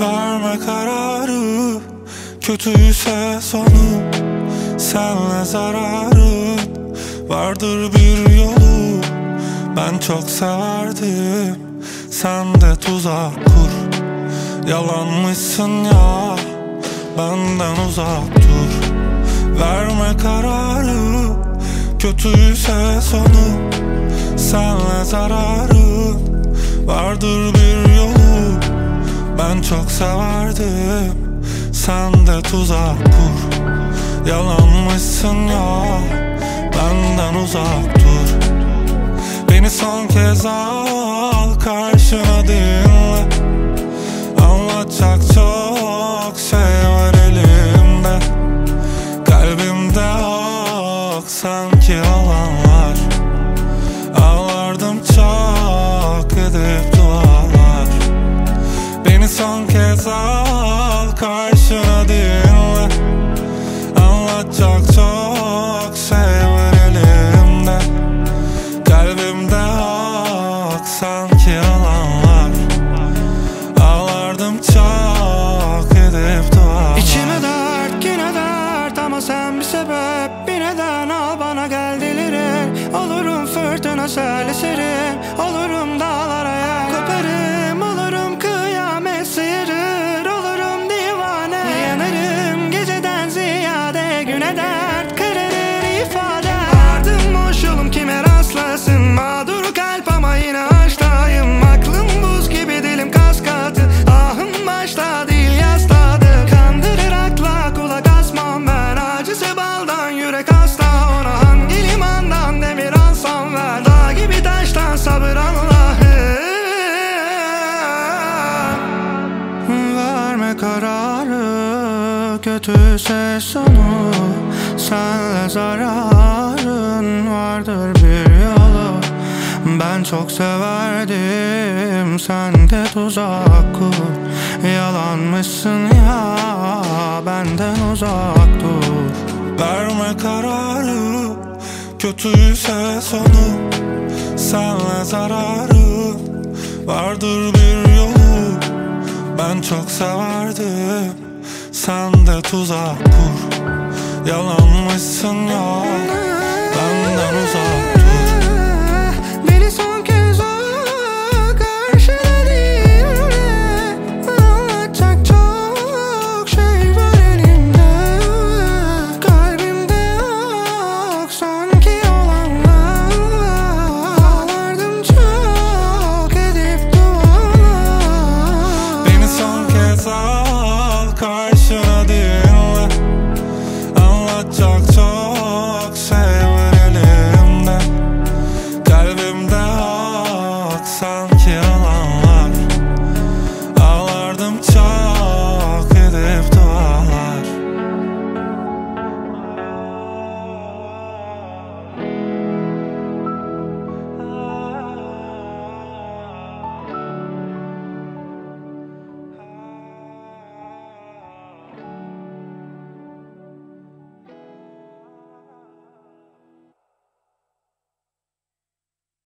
Verme kararı Kötüyse sonu Senle zararın Vardır bir yolu Ben çok severdim. Sen de tuzak kur Yalanmışsın ya Benden uzak dur. Verme kararı Kötüyse sonu Senle zararın Vardır bir yolu Ben çok severdim. Sen de tuzak kur. Yalanmışsın ya. Benden uzak dur. Beni son kez al Karşına dinle. Anlatacak çok şey var elimde. Kalbimde yok sanki olanlar son kez al karşına dinle. Anlatacak çok şey var elimde. Kalbimde yok sanki olanlar Kötüyse sonu Senle zararın Vardır bir yolu. Ben çok severdim Sen de tuzak kur. Yalanmışsın ya Benden uzak dur. Verme kararı Kötüyse sonu Senle zararın Vardır bir yolu. Ben çok severdim Sen de tuzak kur. Yalanmışsın ya çok çok sevmenim ben. Kalbimde yok sanki yalan